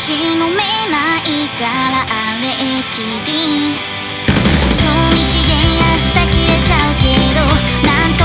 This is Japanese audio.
しのめないからあれきり。賞味期限明日切れちゃうけどなんと